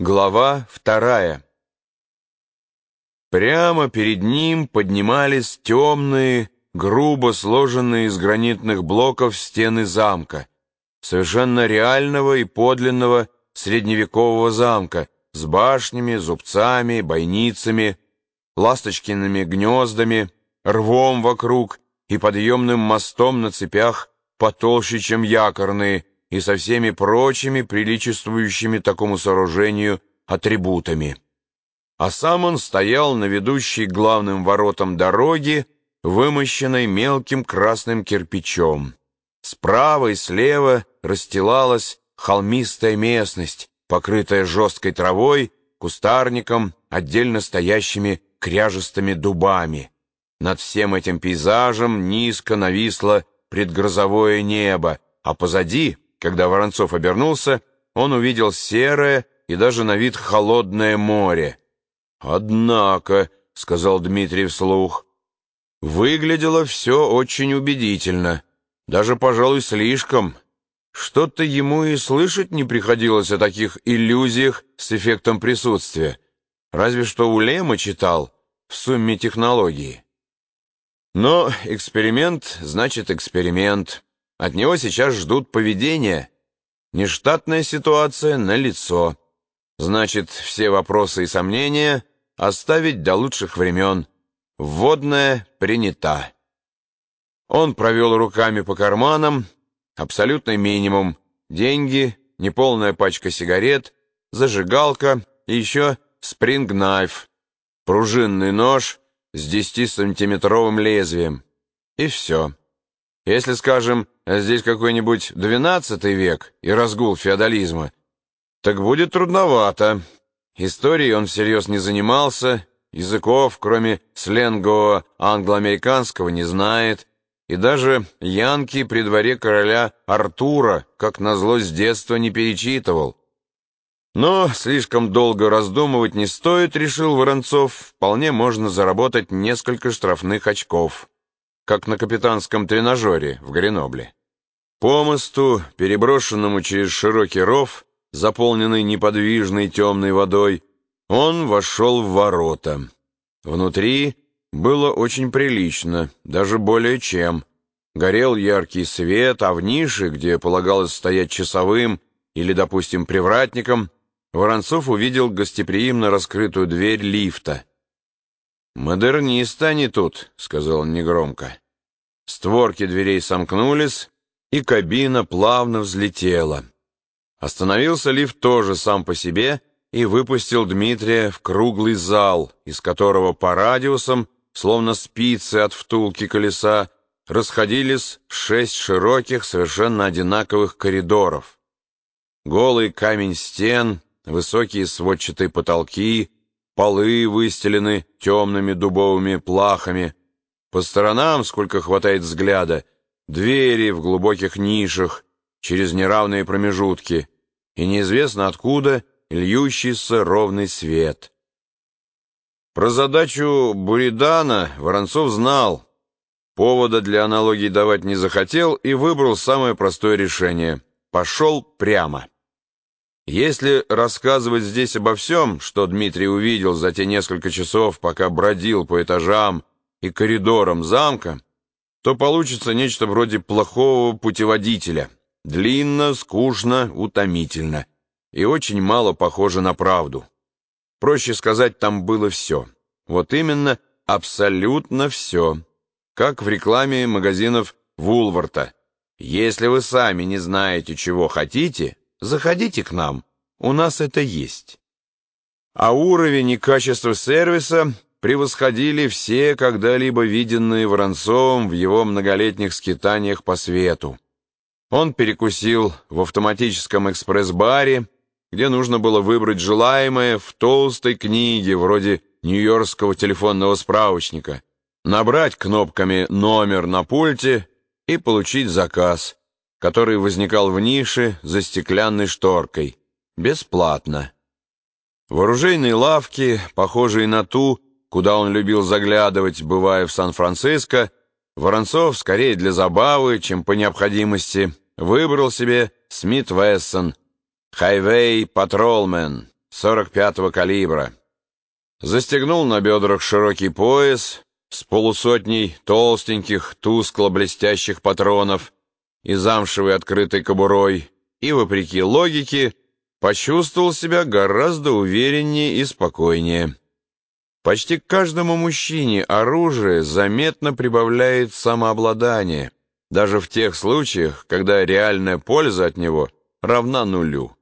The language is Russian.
Глава вторая. Прямо перед ним поднимались темные, грубо сложенные из гранитных блоков стены замка, совершенно реального и подлинного средневекового замка с башнями, зубцами, бойницами, ласточкиными гнездами, рвом вокруг и подъемным мостом на цепях потолще, чем якорные, и со всеми прочими приличествующими такому сооружению атрибутами. А сам он стоял на ведущей главным воротам дороги, вымощенной мелким красным кирпичом. Справа и слева расстилалась холмистая местность, покрытая жесткой травой, кустарником, отдельно стоящими кряжестыми дубами. Над всем этим пейзажем низко нависло предгрозовое небо, а позади когда Воронцов обернулся, он увидел серое и даже на вид холодное море. «Однако», — сказал Дмитрий вслух, — «выглядело все очень убедительно, даже, пожалуй, слишком. Что-то ему и слышать не приходилось о таких иллюзиях с эффектом присутствия, разве что у Лема читал в сумме технологии. Но эксперимент значит эксперимент». От него сейчас ждут поведения. Нештатная ситуация налицо. Значит, все вопросы и сомнения оставить до лучших времен. Вводная принята. Он провел руками по карманам. Абсолютный минимум. Деньги, неполная пачка сигарет, зажигалка и еще спрингнайф. Пружинный нож с 10-сантиметровым лезвием. И все. Если, скажем, здесь какой-нибудь двенадцатый век и разгул феодализма, так будет трудновато. Историей он всерьез не занимался, языков, кроме сленгового англо-американского, не знает, и даже Янки при дворе короля Артура, как назло, с детства не перечитывал. Но слишком долго раздумывать не стоит, решил Воронцов, вполне можно заработать несколько штрафных очков как на капитанском тренажере в Гренобле. По мосту, переброшенному через широкий ров, заполненный неподвижной темной водой, он вошел в ворота. Внутри было очень прилично, даже более чем. Горел яркий свет, а в нише, где полагалось стоять часовым или, допустим, привратником, Воронцов увидел гостеприимно раскрытую дверь лифта — «Модернисты они тут», — сказал он негромко. Створки дверей сомкнулись, и кабина плавно взлетела. Остановился лифт тоже сам по себе и выпустил Дмитрия в круглый зал, из которого по радиусам, словно спицы от втулки колеса, расходились шесть широких, совершенно одинаковых коридоров. Голый камень стен, высокие сводчатые потолки — Полы выстелены темными дубовыми плахами. По сторонам, сколько хватает взгляда, двери в глубоких нишах, через неравные промежутки, и неизвестно откуда льющийся ровный свет. Про задачу Буридана Воронцов знал, повода для аналогии давать не захотел и выбрал самое простое решение. Пошел прямо. Если рассказывать здесь обо всем, что Дмитрий увидел за те несколько часов, пока бродил по этажам и коридорам замка, то получится нечто вроде плохого путеводителя. Длинно, скучно, утомительно. И очень мало похоже на правду. Проще сказать, там было все. Вот именно, абсолютно все. Как в рекламе магазинов Вулварта. Если вы сами не знаете, чего хотите, Заходите к нам, у нас это есть. А уровень и качество сервиса превосходили все когда-либо виденные Воронцовым в его многолетних скитаниях по свету. Он перекусил в автоматическом экспресс-баре, где нужно было выбрать желаемое в толстой книге, вроде нью-йоркского телефонного справочника, набрать кнопками номер на пульте и получить заказ который возникал в нише за стеклянной шторкой. Бесплатно. В оружейной лавке, похожей на ту, куда он любил заглядывать, бывая в Сан-Франциско, Воронцов, скорее для забавы, чем по необходимости, выбрал себе Смит Вессон Highway Patrolman 45-го калибра. Застегнул на бедрах широкий пояс с полусотней толстеньких, тускло-блестящих патронов и замшевой открытой кобурой, и, вопреки логике, почувствовал себя гораздо увереннее и спокойнее. Почти каждому мужчине оружие заметно прибавляет самообладание, даже в тех случаях, когда реальная польза от него равна нулю.